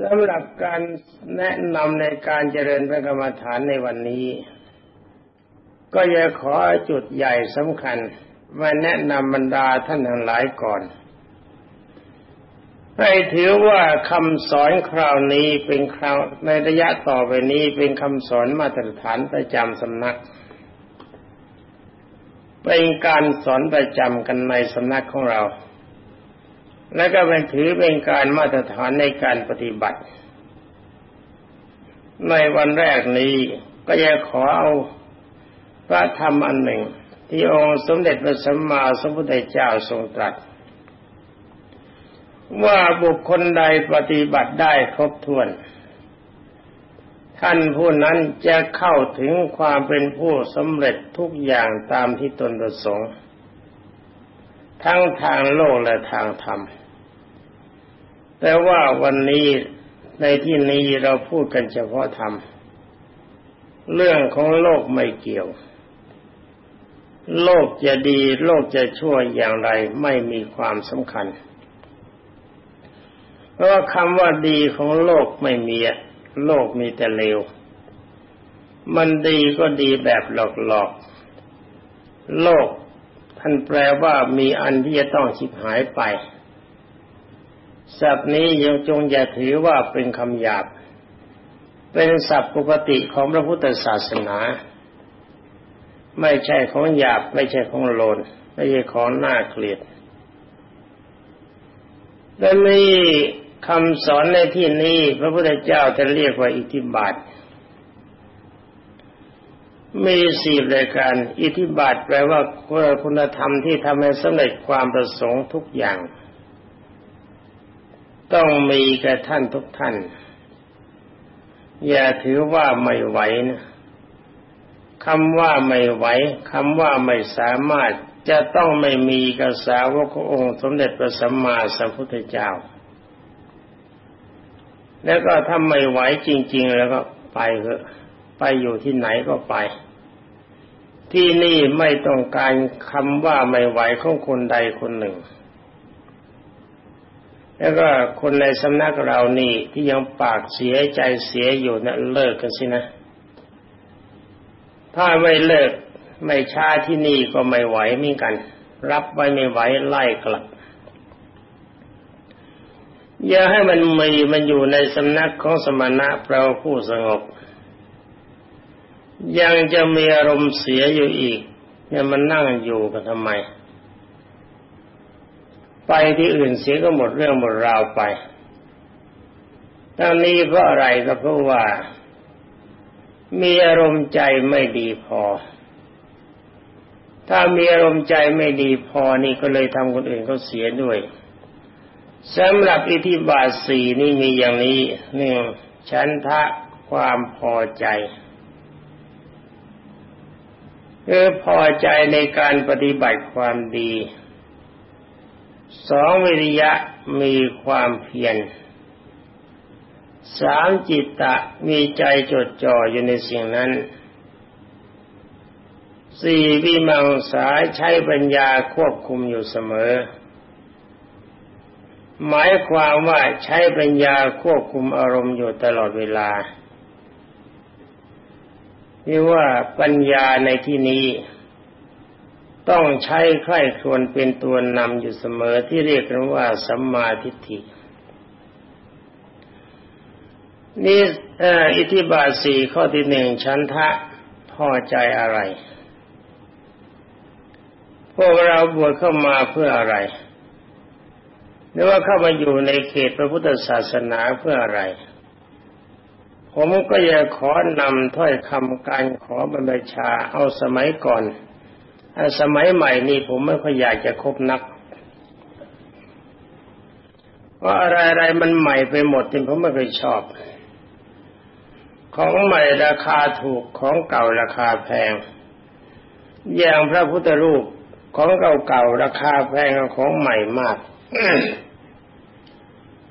สำหรับการแนะนำในการเจริญพระกรรมฐานในวันนี้ ก็จะขอจุดใหญ่สำคัญมาแนะนำบรรดาท่านทั้งหลายก่อน ให้ถือว่าคำสอนคราวนี้เป็นคราวในระยะต่อไปนี้เป็นคำสอนมาตรฐานประจำสำนัก เป็นการสอนประจำกันในสำนักของเรา และก็เป็นถือเป็นการมาตรฐานในการปฏิบัติ ในวันแรกนี้ก็จะขอเอาพระธรรมอันหนึ่ง ที่องค์สมเด็จพระสัมมาสัมพุทธเจ้าทรงตรัส ว่าบุคคลใดปฏิบัติได้ครบถ้วน ท่านผู้นั้นจะเข้าถึงความเป็นผู้สำเร็จทุกอย่างตามที่ตนประสงค์ ทั้งทางโลกและทางธรรม แต่ว่าวันนี้ในที่นี้เราพูดกันเฉพาะธรรม เรื่องของโลกไม่เกี่ยว โลกจะดี โลกจะชั่วอย่างไรไม่มีความสำคัญ เพราะคำว่าดีของโลกไม่มีโลกมีแต่เลว มันดีก็ดีแบบหลอกๆ โลกท่านแปลว่ามีอันที่จะต้องชิบหายไป ศัพท์นี้ยังจงอย่าถือว่าเป็นคำหยาบ เป็นศัพท์ปกติของพระพุทธศาสนา ไม่ใช่ของหยาบ ไม่ใช่ของโลน ไม่ใช่ของน่าเกลียดและนี่คำสอนในที่นี้ พระพุทธเจ้าจะเรียกว่าอิทธิบาทมีสี่รายการ อิทธิบาทแปลว่าคุณธรรมที่ทำให้สำเร็จความประสงค์ทุกอย่าง ต้องมีแก่ท่านทุกท่าน อย่าถือว่าไม่ไหวนะคำว่าไม่ไหวคำว่าไม่สามารถจะต้องไม่มีกระสาวกขององค์สมเด็จพระสัมมาสัมพุทธเจ้า แล้วก็ถ้าไม่ไหวจริง ๆ แล้วก็ไปเถอะไปอยู่ที่ไหนก็ไป ที่นี่ไม่ต้องการคำว่าไม่ไหวของคนใดคนหนึ่ง แล้วก็คนในสำนักเรานี่ที่ยังปากเสียใจเสียอยู่นะเลิกกันสินะ ถ้าไม่เลิกไม่ช้าที่นี่ก็ไม่ไหวมือนกัน รับไว้ไม่ไหวไล่กลับ อย่าให้มันมีมันอยู่ในสำนักของสมณะเราผู้สงบ ยังจะมีอารมณ์เสียอยู่อีกเนี่ยมันนั่งอยู่กันทำไม ไปที่อื่นเสียก็หมดเรื่องหมดราวไปทั้งนี้เพราะอะไรก็เพราะว่า มีอารมณ์ใจไม่ดีพอ ถ้ามีอารมณ์ใจไม่ดีพอนี่ก็เลยทำคนอื่นเขาเสียด้วยสำหรับอิทธิบาทสี่นี่มีอย่างนี้หนึ่งฉันทะความพอใจคือพอใจในการปฏิบัติความดี สองวิริยะมีความเพียรสามจิตตะมีใจจดจ่ออยู่ในสิ่งนั้นสี่วิมังสาใช้ปัญญาควบคุมอยู่เสมอ หมายความว่าใช้ปัญญาควบคุมอารมณ์อยู่ตลอดเวลานี่ว่าปัญญาในที่นี้ ต้องใช้ใคร่ครวญเป็นตัวนำอยู่เสมอที่เรียกกันว่าสัมมาทิฏฐินี่อิทธิบาทสี่ข้อที่หนึ่งชันทะพอใจอะไร พวกเราบวชเข้ามาเพื่ออะไร หรือว่าเข้ามาอยู่ในเขตพระพุทธศาสนาเพื่ออะไร ผมก็อยากขอนำถ้อยคำการขอบรรพชาเอาสมัยก่อน สมัยใหม่นี่ผมไม่ค่อยอยากจะคบนักเพราอะไรอะไรมันใหม่ไปหมดจนผมไม่เคยชอบ ของใหม่ราคาถูกของเก่าราคาแพง อย่างพระพุทธรูปของเก่าๆราคาแพงของใหม่มาก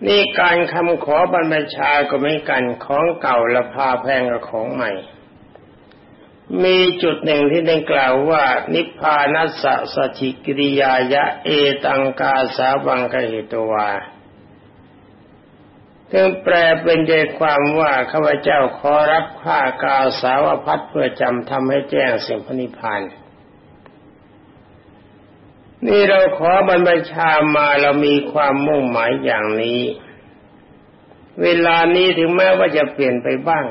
นี่การคำขอบรรพชาก็ไม่กันของเก่าราคาแพงกับของใหม่ มีจุดหนึ่งที่ได้กล่าวว่า นิพพานัสสะสชิกิริยายะเอตังกาสาวังกเหตวาถึงแปลเป็นใจความว่าข้าพเจ้าขอรับข้ากาสาวพัดเพื่อจำทำให้แจ้งสิ่งพนิพานนี่เราขอบรรพชามาเรามีความมุ่งหมายอย่างนี้ เวลานี้ถึงแม้ว่าจะเปลี่ยนไปบ้าง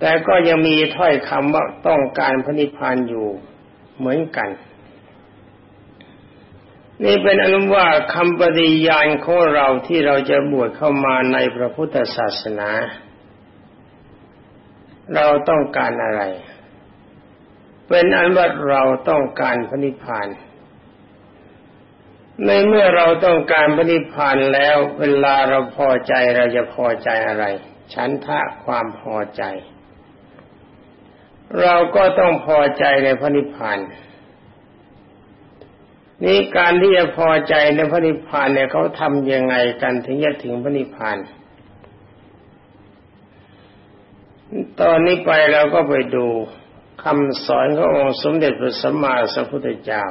แต่ก็ยังมีถ้อยคำว่าต้องการพนิพานอยู่เหมือนกัน นี่เป็นอนุว่าคำปฏิญาณของเราที่เราจะบวชเข้ามาในพระพุทธศาสนา เราต้องการอะไร เป็นอันว่าเราต้องการพระนิพพานในเมื่อเราต้องการพระนิพพานแล้ว เวลาเราพอใจเราจะพอใจอะไร ฉันทะความพอใจ เราก็ต้องพอใจในพระนิพพานนี่การที่จะพอใจในพระนิพพานเนี่ยเขาทำยังไงกันถึงจะถึงพระนิพพาน ตอนนี้ไปเราก็ไปดูคำสอนขององค์สมเด็จพระสัมมาสัมพุทธเจ้า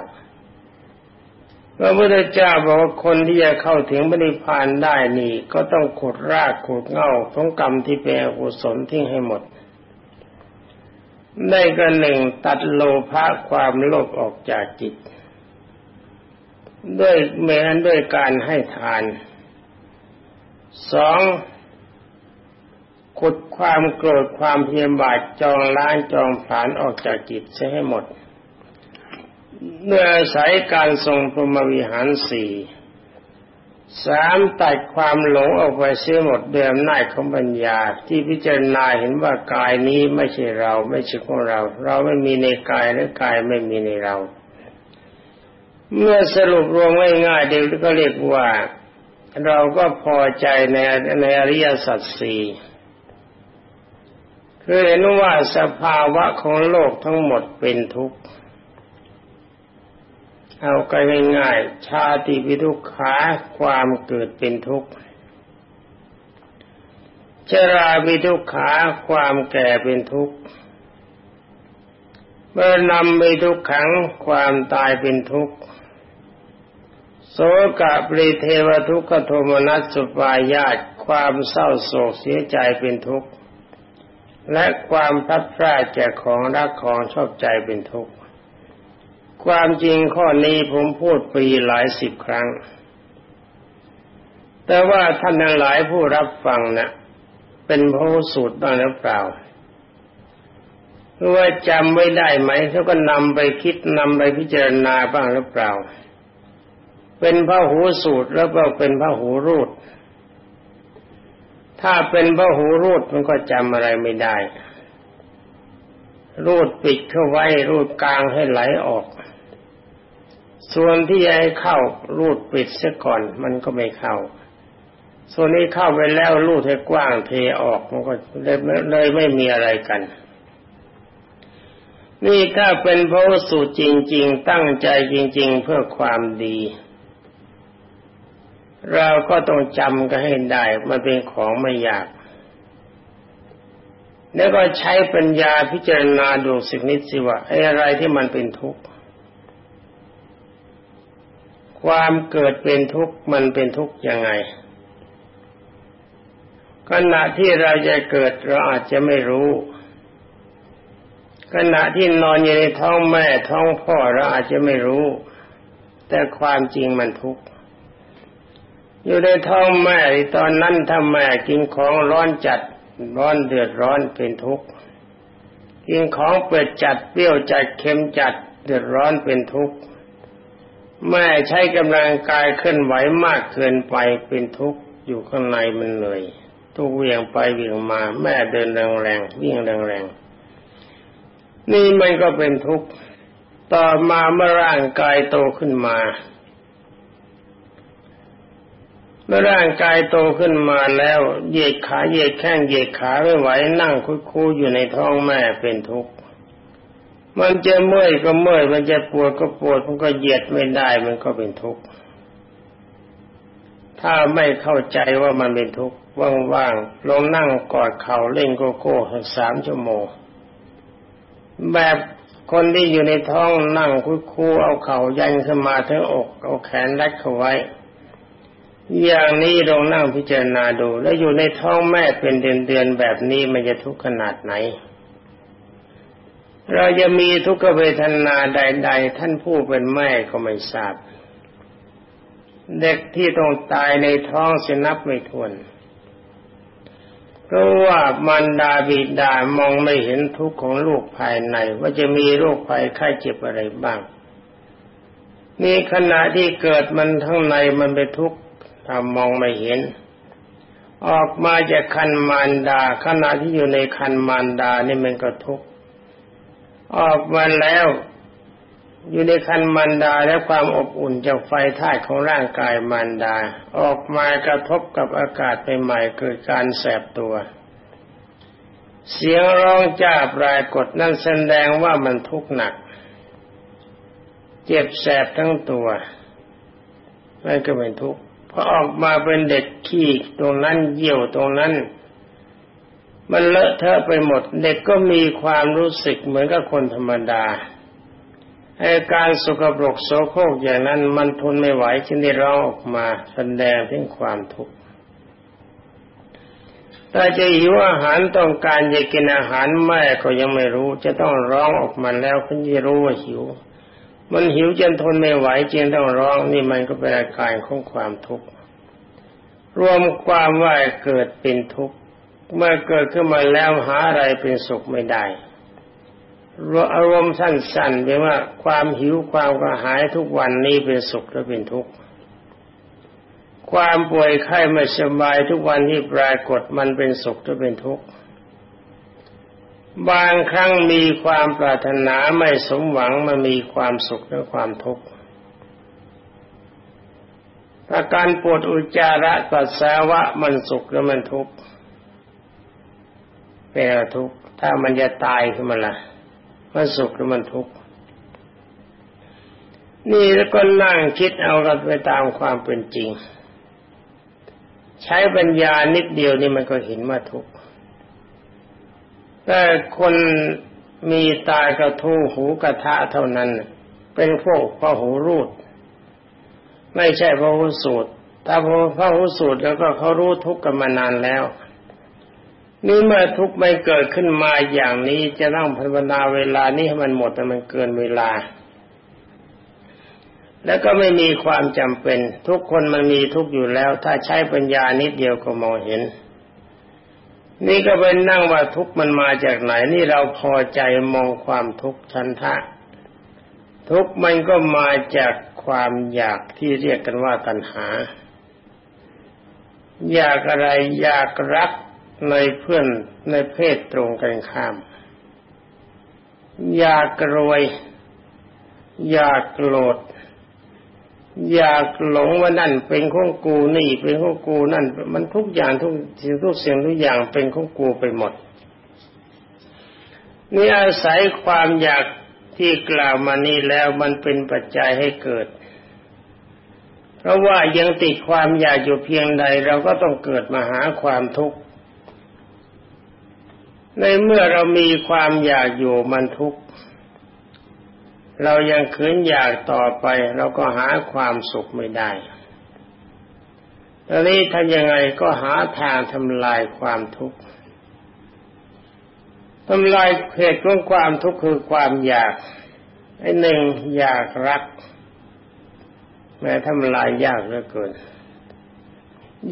พระพุทธเจ้าบอกว่าคนที่จะเข้าถึงพระนิพพานได้นี่ ก็ต้องขุดรากขุดเง่าของกรรมที่เป็นอกุศลทิ้งให้หมด ได้ก็หนึ่งตัดโลภะความโลภออกจากจิต ด้วยเมนด้วยการให้ทานสองขุดความโกรธความเพียรบาดจองล้างจองผลานออกจากจิตเสียให้หมดเมื่ออาศัยการทรงพรหมวิหารสี่ สามตัดความหลงออกไปเสียหมดเดิมหน้าของปัญญา ที่พิจารณาเห็นว่ากายนี้ไม่ใช่เราไม่ใช่ของเรา เราไม่มีในกายและกายไม่มีในเรา เมื่อสรุปรวมง่ายๆเด็กก็เรียกว่าเราก็พอใจในในอริยสัจสี่คือเห็นว่าสภาวะของโลกทั้งหมดเป็นทุกข์ เอากันง่ายๆ ชาติวิทุกขาความเกิดเป็นทุกข์ชราวิทุกขาความแก่เป็นทุกข์เมื่อนำไปทุกขังความตายเป็นทุกข์โสกะปริเทวทุกขโทมนัสสุปายาตความเศร้าโศกเสียใจเป็นทุกข์ และความพัดพลาดจากของรักของชอบใจเป็นทุกข์ ความจริงข้อนี้ผมพูดปีหลายสิบครั้ง แต่ว่าท่านทั้งหลายผู้รับฟังนะ่ะ เป็นพระสูตรบ้างหรือเปล่าหรือว่าจำไว้ได้ไหมแล้วก็นำไปคิดนำไปพิจารณาบ้างหรือเปล่า เป็นพระหูสูตรแล้วก็เป็นพระหูรูด ถ้าเป็นพระหูรูดมันก็จำอะไรไม่ได้ รูดปิดเข้าไว้รูดกลางให้ไหลออก ส่วนที่ให้เข้ารูดปิดเสียก่อนมันก็ไม่เข้า ส่วนนี้เข้าไปแล้วรูดให้กว้างเทออกมันก็เลยเลยไม่มีอะไรกัน นี่ถ้าเป็นพระสูตรจริง ๆ ตั้งใจจริง ๆ เพื่อความดี เราก็ต้องจำกันให้ได้มันเป็นของไม่ยากแล้วก็ใช้ปัญญาพิจารณาดูสิ่งนิดสิว่าไออะไรที่มันเป็นทุกข์ ความเกิดเป็นทุกข์มันเป็นทุกข์ยังไงขณะที่เราจะเกิดเราอาจจะไม่รู้ ขณะที่นอนอยู่ในท้องแม่ท้องพ่อเราอาจจะไม่รู้ แต่ความจริงมันทุกข์อยู่ในท้องแม่ตอนนั้นถ้าแม่กินของร้อนจัดร้อนเดือดร้อนเป็นทุกข์กินของเปิดจัดเปรี้ยวจัดเค็มจัดเดือดร้อนเป็นทุกข์ แม่ใช้กำลังกายเคลื่อนไหวมากเกินไปเป็นทุกข์อยู่ข้างในมันเหนื่อยทุกเวียงไปเวียงมา แม่เดินแรงแรงวิ่งแรงแรงนี่มันก็เป็นทุกข์ต่อมาเมื่อร่างกายโตขึ้นมาเมื่อร่างกายโตขึ้นมาแล้วเหยียดขาเหยียดแข้งเหยียดขาไม่ไหวนั่งคุยคูอยู่ในท้องแม่เป็นทุกข์ มันจะเมื่อยก็เมื่อย มันจะปวดก็ปวด มันก็เหยียดไม่ได้ มันก็เป็นทุกข์ ถ้าไม่เข้าใจว่ามันเป็นทุกข์ ว่างๆ ลงนั่งกอดเข่าเล่นโกโก้สามชั่วโมง แบบคนที่อยู่ในท้องนั่งคุยคูเอาเข่ายันขึ้นมาถึงอก เอาแขนรัดเข้าไว้ อย่างนี้ลองนั่งพิจารณาดู แล้วอยู่ในท้องแม่เป็นเดือนๆแบบนี้มันจะทุกข์ขนาดไหน เราจะมีทุกขเวทนาใด ๆ ท่านผู้เป็นแม่ก็ไม่ทราบ เด็กที่ต้องตายในท้องเสนับไม่ทวนเพราะว่ามันดาบิดามองไม่เห็นทุกข์ของลูกภายใน ว่าจะมีโรคภัยไข้เจ็บอะไรบ้าง มีขณะที่เกิดมันทั้งในมันเป็นทุกข์ทำมองไม่เห็น ออกมาจากคันมารดา ขณะที่อยู่ในคันมารดานี่มันก็ทุกข์ ออกมาแล้ว อยู่ในคันมารดาและความอบอุ่นจากไฟธาตุของร่างกายมารดา ออกมากระทบกับอากาศใหม่ๆเกิดการแสบตัว เสียงร้องจ้าปลายกดนั่นแสดงว่ามันทุกข์หนัก เจ็บแสบทั้งตัวนั่นก็เป็นทุกข์พอออกมาเป็นเด็กขี้ตรงนั้นเยี่ยวตรงนั้น มันเลอะเทอะไปหมด เด็กก็มีความรู้สึกเหมือนกับคนธรรมดาอาการสกปรกโสโครกอย่างนั้นมันทนไม่ไหวจึงได้ร้องออกมาแสดงถึงความทุกข์ถ้าจะหิวอาหารต้องการจะกินอาหารแม่ก็ยังไม่รู้ จะต้องร้องออกมาแล้วเพิ่งจะรู้ว่าหิว มันหิวจนทนไม่ไหวจึงต้องร้องนี่มันก็เป็นอาการของความทุกข์รวมความว่าเกิดเป็นทุกข์ เมื่อเกิดขึ้นมาแล้วหาอะไรเป็นสุขไม่ได้อารมณ์สั้นๆเป็นว่าความหิวความกระหายทุกวันนี้เป็นสุขหรือเป็นทุกข์ ความป่วยไข้ไม่สบายทุกวันที่ปรากฏมันเป็นสุขหรือเป็นทุกข์ บางครั้งมีความปรารถนาไม่สมหวังมันมีความสุขหรือความทุกข์ถ้าการปวดอุจจาระปัสสาวะมันสุขหรือมันทุกข์ เป็นทุกข์ ถ้ามันจะตายขึ้นมาละ่ะมันสุขหรือมันทุกข์ นี่แล้วก็นั่งคิดเอากันไปตามความเป็นจริง ใช้ปัญญานิดเดียวนี่มันก็เห็นว่าทุกข์แต่คนมีตากระทูหูกระทะเท่านั้น เป็นพวกพระหูรูด ไม่ใช่พระหูสูตรถ้าพระหูสูตรแล้วก็เขารู้ทุกข์กันมานานแล้ว นี่เมื่อทุกข์ไม่เกิดขึ้นมาอย่างนี้จะต้องภาวนาเวลานี้ให้มันหมดแต่มันเกินเวลา แล้วก็ไม่มีความจำเป็น ทุกคนมันมีทุกข์อยู่แล้ว ถ้าใช้ปัญญานิดเดียวก็มองเห็น นี่ก็เป็นนั่งว่าทุกข์มันมาจากไหน นี่เราพอใจมองความทุกข์ชันทะ ทุกข์มันก็มาจากความอยากที่เรียกกันว่าตัณหา อยากอะไรอยากรัก ในเพื่อนในเพศตรงกันข้าม อยากรวย อยากโกรธ อยากหลงว่านั่นเป็นของกูนี่เป็นของกูนั่น มันทุกอย่างทุกสิ่งทุกสิ่งทุกอย่างเป็นของกูไปหมด นี่อาศัยความอยากที่กล่าวมานี้แล้วมันเป็นปัจจัยให้เกิด เพราะว่ายังติดความอยากอยู่เพียงใดเราก็ต้องเกิดมาหาความทุกข์ ในเมื่อเรามีความอยากอยู่มันทุกข์เรายังขืนอยากต่อไปเราก็หาความสุขไม่ได้ตอนนี้ทำยังไงก็หาทางทำลายความทุกข์ทำลายเหตุของความทุกข์คือความอยากไอ้หนึ่งอยากรัก แม้ทำลายยากเหลือเกิน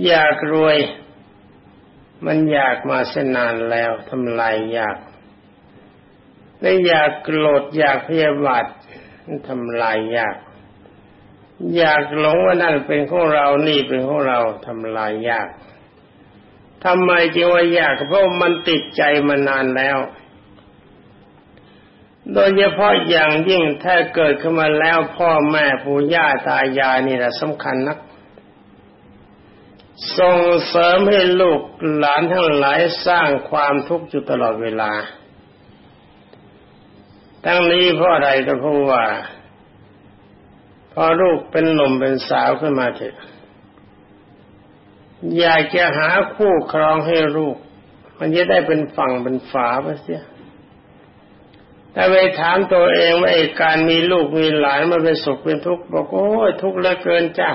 อยากรวย มันอยากมาเส้นนานแล้วทำลายยากและอยากโกรธอยากพยาบาททำลายยากอยากหลงว่านั่นเป็นของเรานี่เป็นของเราทำลายยากทำไมจึงว่ายากเพราะมันติดใจมานานแล้ว โดยเฉพาะอย่างยิ่งถ้าเกิดขึ้นมาแล้วพ่อแม่ปู่ย่าตายายนี่แหละสำคัญนัก ส่งเสริมให้ลูกหลานทั้งหลายสร้างความทุกข์อยู่ตลอดเวลา ทั้งนี้เพราะอะไรก็เพราะว่าพอลูกเป็นหนุ่มเป็นสาวขึ้นมาเถอะอยากจะหาคู่ครองให้ลูก มันจะได้เป็นฝั่งเป็นฝาไปเสียถ้าไปถามตัวเองว่าการมีลูกมีหลานมันเป็นสุขเป็นทุกข์บอกโอ้ยทุกข์เหลือเกินจ้า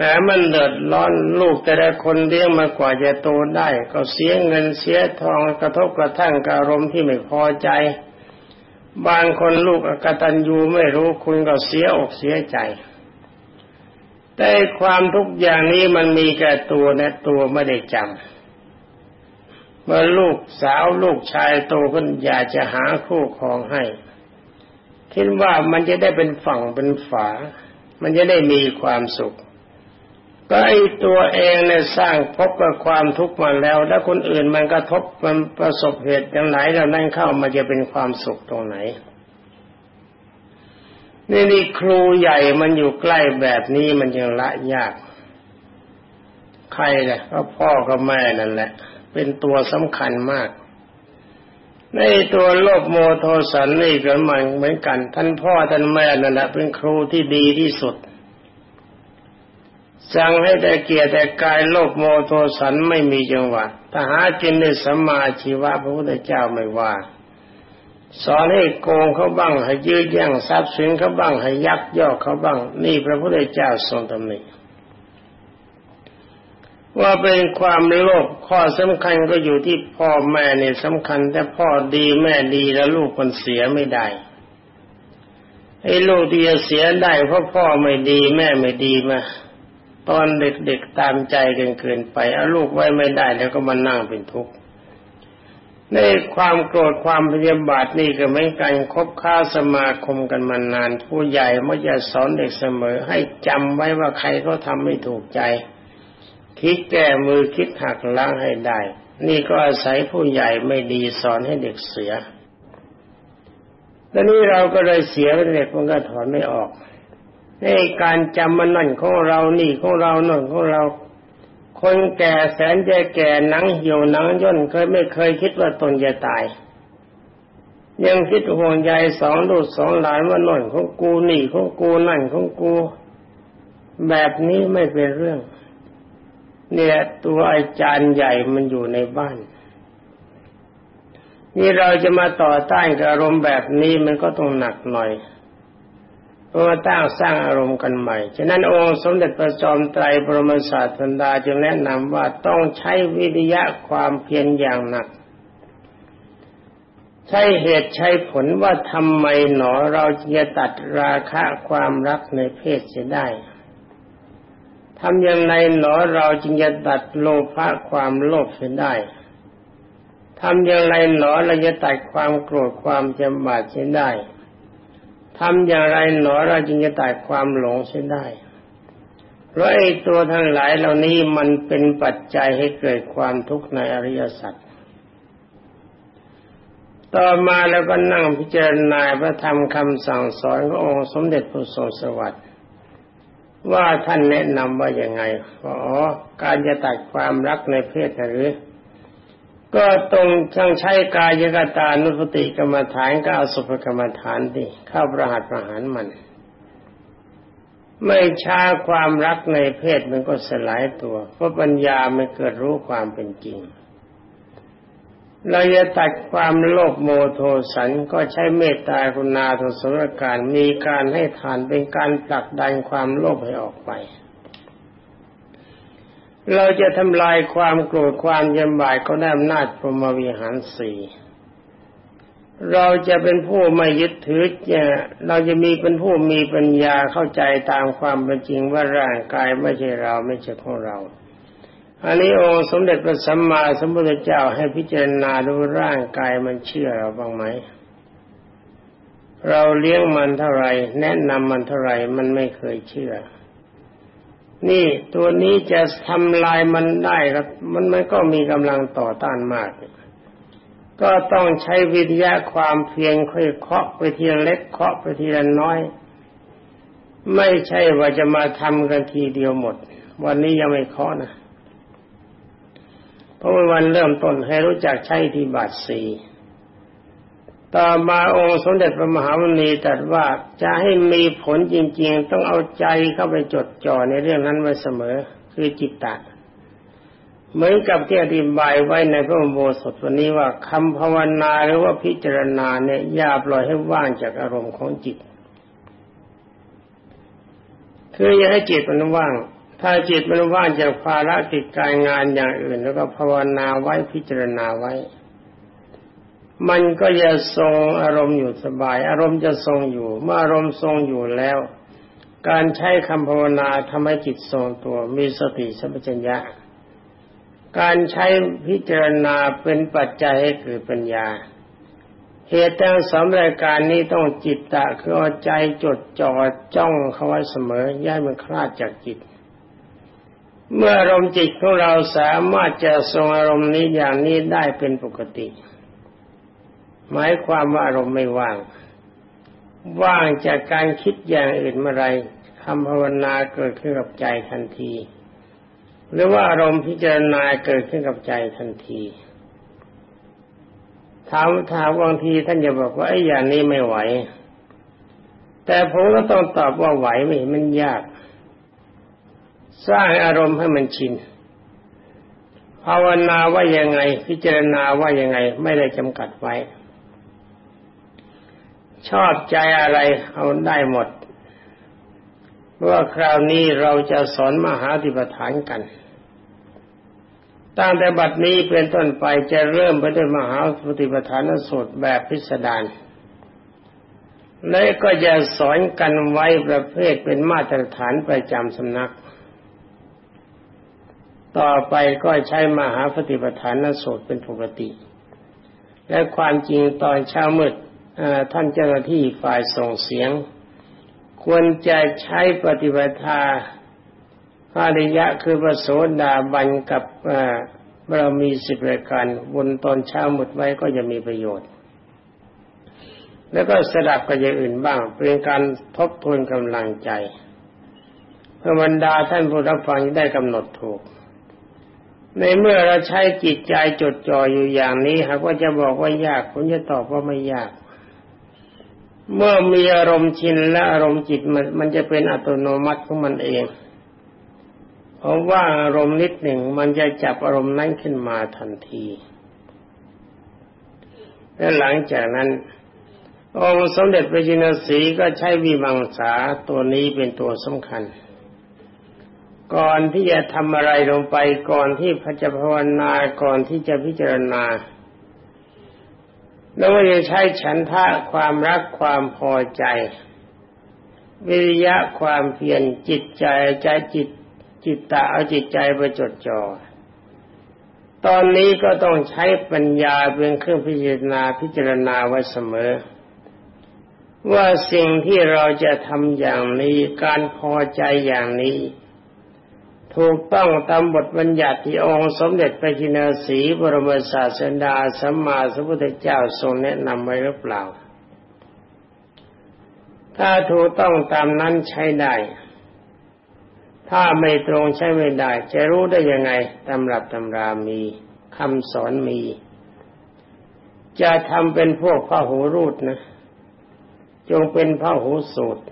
แหมมันเดือดร้อนลูกแต่ละคนเลี้ยงมากว่าจะโตได้ ก็เสียเงินเสียทองกระทบกระทั่งกับอารมณ์ที่ไม่พอใจ บางคนลูกอกตันยูไม่รู้คุณก็เสียอกเสียใจ แต่ความทุกอย่างนี้มันมีแก่ตัวนะตัวไม่ได้จำเมื่อลูกสาวลูกชายโตขึ้นอยากจะหาคู่ครองให้ คิดว่ามันจะได้เป็นฝั่งเป็นฝา มันจะได้มีความสุข ก็ไอตัวเองเนี่ยสร้างพบกับความทุกข์มาแล้ว แล้วคนอื่นมันกระทบมันประสบเหตุอย่างไหนแล้วนั่นเข้ามันจะเป็นความสุขตรงไหนนี่นี่ครูใหญ่มันอยู่ใกล้แบบนี้มันยังละยาก ใครล่ะก็พ่อกับแม่นั่นแหละ เป็นตัวสำคัญมาก ในตัวโลภโมโทสันนี่ก็มันเหมือนกัน ท่านพ่อท่านแม่นั่นแหละเป็นครูที่ดีที่สุด สั่งให้แต่เกียรแต่กายโลภโมโทสันไม่มีจังหวะถ้าหาจินในสัมมาชีวะพระพุทธเจ้าไม่ว่า สอนให้โกงเขาบ้างให้ยืดแย่งทรัพย์สินเขาบ้างให้ยักยอกเขาบ้าง นี่พระพุทธเจ้าทรงตำหนิว่าเป็นความโลภข้อสำคัญก็อยู่ที่พ่อแม่เนี่ยสำคัญ แต่พ่อดีแม่ดีแล้วลูกคนเสียไม่ได้ไอ้ลูกที่จะเสียได้เพราะพ่อไม่ดีแม่ไม่ดีมา ตอนเด็กๆตามใจกันเกินไปเอาลูกไว้ไม่ได้แล้วก็มานั่งเป็นทุกข์ในความโกรธความพยาบาทนี่ก็เหมือนกันคบค้าสมาคมกันมานาน ผู้ใหญ่มักจะสอนเด็กเสมอ ให้จำไว้ว่าใครเขาทำไม่ถูกใจ คิดแก้มือคิดหักล้างให้ได้ นี่ก็อาศัยผู้ใหญ่ไม่ดีสอนให้เด็กเสียแล้วนี้เราก็เลยเสียเด็กมันก็ถอนไม่ออก ในการจำมันนั่นของเรานี่ของเรานั่นของเรา คนแก่แสนจะแก่หนังเหี่ยวหนังย่นเคยไม่เคยคิดว่าตนจะตาย ยังคิดห่วงใยสองลูกสองหลานว่าน่นของกูนี่ของกูนั่นของกู แบบนี้ไม่เป็นเรื่อง เนี่ยตัวอาจารย์ใหญ่มันอยู่ในบ้านนี่เราจะมาต่อต้านกับอารมณ์แบบนี้มันก็ต้องหนักหน่อย เพื่อตั้งสร้างอารมณ์กันใหม่ ฉะนั้นองค์สมเด็จพระจอมไตรบรมศาสตดาจึงแนะนำว่าต้องใช้วิริยะความเพียรอย่างหนัก ใช้เหตุใช้ผลว่าทำไมหนอเราจะตัดราคะความรักในเพศเสียได้ทำอย่างไรหนอเราจึงจะตัดโลภะความโลภเสียได้ทำอย่างไรหนอเราจะตัดความโกรธความจำบาดเสียได้ ทำอย่างไรหนอเราจึงจะตัดความหลงเสียได้ เพราะไอ้ตัวทั้งหลายเหล่านี้มันเป็นปัจจัยให้เกิดความทุกข์ในอริยสัจต่อมาแล้วก็นั่งพิจารณาพระธรรมคำสั่งสอนขององค์สมเด็จพระโสสวัสดิ์ว่าท่านแนะนำว่าอย่างไงอ๋อการจะตัดความรักในเพศหรือ ก็ตรงช่างใช้กายกตานุสติกรรมฐานก็เอาสุภกรรมฐานดิเข้าประหัตประหารมัน ไม่ช้าความรักในเพศมันก็สลายตัว เพราะปัญญาไม่เกิดรู้ความเป็นจริง เราจะตัดความโลภโมโทสันก็ใช้เมตตาคุณาทศรการมีการให้ทานเป็นการผลักดันความโลภให้ออกไป เราจะทำลายความโกรธความยำบายก็ได้อำนาจพรหมวิหารสี่เราจะเป็นผู้ไม่ยึดถือจะเราจะมีเป็นผู้มีปัญญาเข้าใจตามความเป็นจริงว่าร่างกายไม่ใช่เราไม่ใช่ของเรา อันนี้องค์สมเด็จพระสัมมาสัมพุทธเจ้าให้พิจารณาดูร่างกายมันเชื่อเราบ้างไหม เราเลี้ยงมันเท่าไรแนะนำมันเท่าไรมันไม่เคยเชื่อ นี่ตัวนี้จะทำลายมันได้ครับ มันมันก็มีกำลังต่อต้านมาก ก็ต้องใช้วิทยาความเพียรค่อยเคาะไปทีละเล็กเคาะไปทีละน้อย ไม่ใช่ว่าจะมาทำกันทีเดียวหมด วันนี้ยังไม่เคาะนะ เพราะวันเริ่มต้นให้รู้จักใช้ที่บาทสี่ ต่อมาองค์สมเด็จพระมหาวณีตรัสว่าจะให้มีผลจริง ๆ ต้องเอาใจเข้าไปจดจ่อในเรื่องนั้นไว้เสมอ คือจิตตะเหมือนกับที่อธิบายไว้ในพระโบสถวันนี้ว่าคำภาวนาหรือว่าพิจารณาเนี่ยอย่าปล่อยให้ว่างจากอารมณ์ของจิต คืออย่าให้จิตมันว่าง ถ้าจิตมันว่างจากภารกิจการงานอย่างอื่น แล้วก็ภาวนาไว้พิจารณาไว้ มันก็จะทรงอารมณ์อยู่สบาย อารมณ์จะทรงอยู่ เมื่ออารมณ์ทรงอยู่แล้ว การใช้คำภาวนาทำให้จิตทรงตัว มีสติสัมปชัญญะ การใช้พิจารณาเป็นปัจจัยให้เกิดปัญญา เหตุทั้งสองรายการนี้ต้องจิตตะคือเอาใจจดจ่อจ้องเข้าไว้เสมอย่ายมันคลาดจากจิตเมื่ออารมณ์จิตของเราสามารถจะทรงอารมณ์นี้อย่างนี้ได้เป็นปกติ หมายความว่าอารมณ์ไม่ว่าง ว่างจากการคิดอย่างอื่นเมื่อไรคำภาวนาเกิดขึ้นกับใจทันที หรือว่าอารมณ์พิจารณาเกิดขึ้นกับใจทันทีถามถามบางทีท่านจะบอกว่าไอ้อย่างนี้ไม่ไหว แต่ผมก็ต้องตอบว่าไหวไม่มันยาก สร้างอารมณ์ให้มันชินภาวนาว่ายังไง พิจารณาว่ายังไง ไม่ได้จำกัดไว้ ชอบใจอะไรเอาได้หมดเพราะว่าคราวนี้เราจะสอนมหาติปฐานกัน ตั้งแต่บัดนี้เป็นต้นไปจะเริ่มไปด้วยมหาสติปฐานสูตรแบบพิสดารและก็จะสอนกันไว้ประเภทเป็นมาตรฐานประจำสำนัก ต่อไปก็ใช้มหาปฏิปทานนสูตรเป็นปกติ และความจริงตอนเช้ามืด ท่านเจ้าหน้าที่ฝ่ายส่งเสียง ควรจะใช้ปฏิบัติาภาริยะคือประโสดาบันกับเรามีสิบรายการบนตอนเช้าหมดไว้ก็จะมีประโยชน์ แล้วก็สดับกับอย่างอื่นบ้าง เป็นการทบทวนกำลังใจเพื่อบรรดาท่านผู้รับฟังได้กำหนดถูก ในเมื่อเราใช้จิตใจจดจ่ออยู่อย่างนี้หากว่าจะบอกว่ายากผมจะตอบว่าไม่ยาก เมื่อมีอารมณ์ชินและอารมณ์จิตมันมันจะเป็นอัตโนมัติของมันเอง เพราะว่าอารมณ์นิดหนึ่งมันจะจับอารมณ์นั้นขึ้นมาทันที และหลังจากนั้น องค์สมเด็จพระจินสีก็ใช้วิมังสาตัวนี้เป็นตัวสำคัญ ก่อนที่จะทำอะไรลงไปก่อนที่พระจะภาวนาก่อนที่จะพิจารณา แล้วว่าจะใช้ฉันทะความรักความพอใจ วิริยะความเพียรจิตใจใจจิตจิตตาเอาจิตใจไปจดจ่อตอนนี้ก็ต้องใช้ปัญญาเป็นเครื่องพิจารณาพิจารณาไว้เสมอ ว่าสิ่งที่เราจะทำอย่างนี้การพอใจอย่างนี้ ถูกต้องตามบทบัญญัติที่องค์สมเด็จพระจินสีบรมศาสดาสัมมาสัมพุทธเจ้าทรงแนะนำไว้หรือเปล่า ถ้าถูกต้องตามนั้นใช้ได้ ถ้าไม่ตรงใช้ไม่ได้ จะรู้ได้ยังไงตำรับตำรามีคำสอนมี จะทำเป็นพวกพระหูรูดนะ จงเป็นพระหูสูตร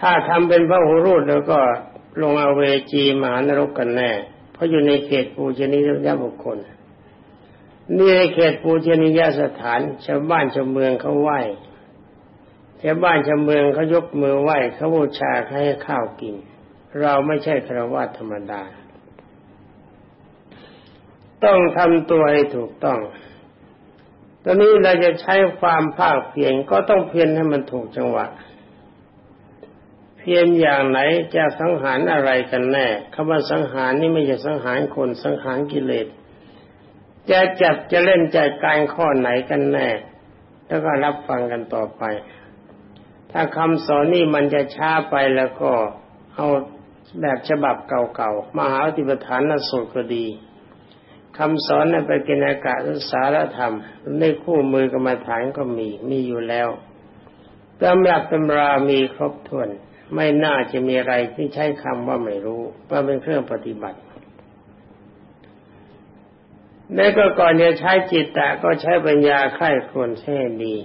ถ้าทำเป็นพระหูรูดแล้วก็ ลงอเวจีมหานรกกันแน่ เพราะอยู่ในเขตปูชนียบุคคลนี่ในเขตปูชนียสถานชาวบ้านชาวเมืองเขาไหว้ชาวบ้านชาวเมืองเขายกมือไหว้เขาบูชาให้ข้าวกิน เราไม่ใช่ครวญธรรมดา ต้องทำตัวให้ถูกต้อง ตอนนี้เราจะใช้ความภาคเพียรก็ต้องเพียรให้มันถูกจังหวะ เพียรอย่างไหนจะสังหารอะไรกันแน่คำว่าสังหารนี่ไม่ใช่สังหารคนสังหารกิเลสจะจับจะเล่นใจการข้อไหนกันแน่ แล้วก็รับฟังกันต่อไป ถ้าคำสอนนี่มันจะช้าไปแล้วก็เอาแบบฉบับเก่าๆมหาติปฐานนสูตรก็ดีคำสอนในไปกินอากาศสารธรรมในคู่มือกรรมฐานก็มีมีอยู่แล้วตำรับตำรามีครบถ้วน ไม่น่าจะมีอะไรที่ใช้คำว่าไม่รู้ ว่าเป็นเครื่องปฏิบัติแล้วก็ก่อนจะใช้จิตตะก็ใช้ปัญญาไข้ควรใช้ดี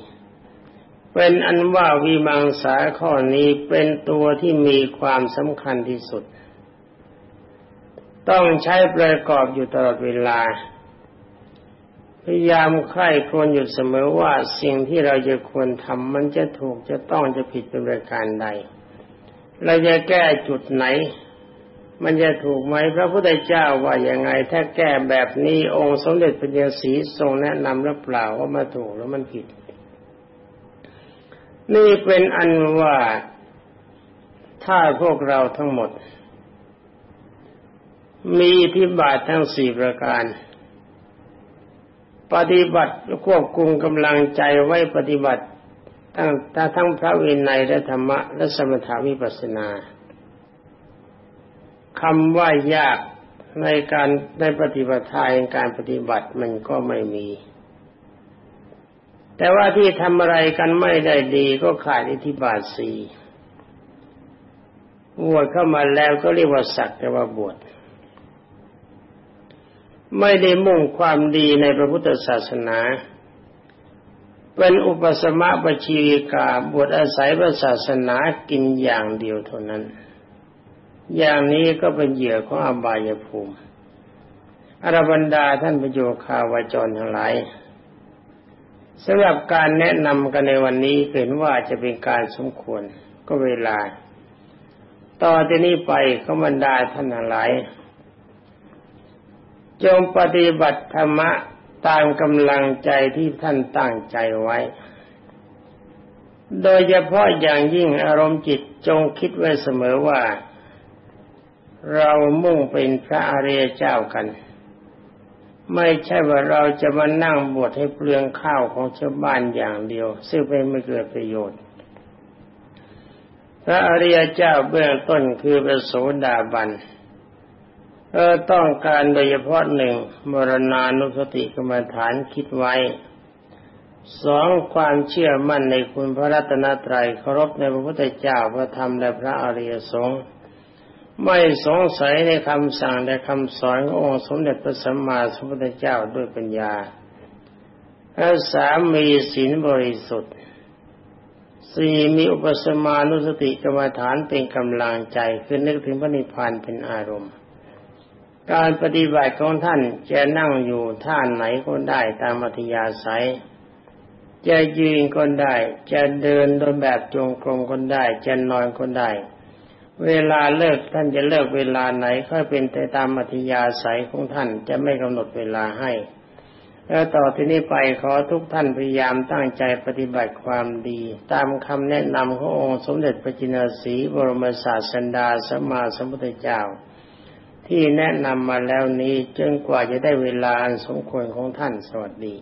เป็นอันว่าวิมังสาข้อนี้เป็นตัวที่มีความสำคัญที่สุด ต้องใช้ประกอบอยู่ตลอดเวลา พยายามใคร่ควรอยู่เสมอว่าสิ่งที่เราจะควรทำมันจะถูกจะต้องจะผิดเป็นประการใด เราจะแก้จุดไหน มันจะถูกไหมพระพุทธเจ้าว่าอย่างไง ถ้าแก้แบบนี้องค์สมเด็จพระเยสีทรงแนะนำหรือเปล่าว่ามาถูกแล้วมันผิด นี่เป็นอันว่าถ้าพวกเราทั้งหมด มีที่บาททั้งสี่ประการ ปฏิบัติควบคุมกำลังใจไว้ปฏิบัติ ทั้งทั้งพระวินัยและธรรมะ และสมถาวิปัสนาคำว่ายากในการในปฏิบัติทายการปฏิบัติมันก็ไม่มี แต่ว่าที่ทำอะไรกันไม่ได้ดีก็ขาดอิทธิบาทสีบวชเข้ามาแล้วก็เรียกว่าสักแต่ว่าบวชไม่ได้มุ่งความดีในพระพุทธศาสนา เป็นอุปสมะปชีวิกาบวชอาศัยพระศาสนากินอย่างเดียวเท่านั้น อย่างนี้ก็เป็นเหยื่อของอบายภูมิอรบันดาท่านประโยคาวาจรทั้งหลายสำหรับการแนะนำกันในวันนี้เห็นว่าจะเป็นการสมควรก็เวลา ต่อจากนี้ไปก็บรรดาท่านทั้งหลาย จงปฏิบัติธรรมะ ตามกำลังใจที่ท่านตั้งใจไว้ โดยเฉพาะอย่างยิ่งอารมณ์จิตจงคิดไว้เสมอว่า เรามุ่งเป็นพระอริยเจ้ากัน ไม่ใช่ว่าเราจะมานั่งบวชให้เปลืองข้าวของชาวบ้านอย่างเดียว ซึ่งเป็นไม่เกิดประโยชน์ พระอริยเจ้าเบื้องต้นคือพระโสดาบัน เออต้องการโดยเฉพาะหนึ่งมรณานุสติกรรมฐานคิดไว้สองความเชื่อมั่นในคุณพระรัตนตรัยเคารพในพระพุทธเจ้าพระธรรมและพระอริยสงฆ์ไม่สงสัยในคำสั่งและคำสอนขององค์สมเด็จพระสัมมาสัมพุทธเจ้าด้วยปัญญาและสามมีศีลบริสุทธิ์สี่มีอุปสมานุสติกรรมฐานเป็นกำลังใจคือนึกถึงพระนิพพานเป็นอารมณ์ การปฏิบัติของท่านจะนั่งอยู่ท่านไหนก็ได้ตามอัธยาศัย จะยืนก็ได้ จะเดินโดยแบบจงกรมก็ได้ จะนอนก็ได้ เวลาเลิกท่านจะเลิกเวลาไหนก็เป็นไปตามอัธยาศัยของท่านจะไม่กำหนดเวลาให้ แล้วต่อที่นี้ไปขอทุกท่านพยายามตั้งใจปฏิบัติความดี ตามคำแนะนำขององค์สมเด็จพระจินสีบรมศาสดาสัมมาสัมพุทธเจ้า ที่แนะนำมาแล้วนี้จนกว่าจะได้เวลาอันสมควรของท่านสวัสดี